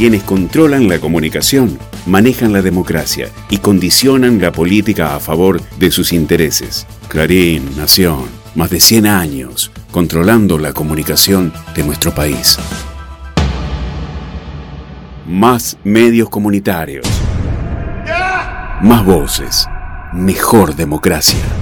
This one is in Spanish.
Quienes controlan la comunicación manejan la democracia y condicionan la política a favor de sus intereses. Clarín, Nación, más de 100 años controlando la comunicación de nuestro país. Más medios comunitarios. Más voces. Mejor democracia.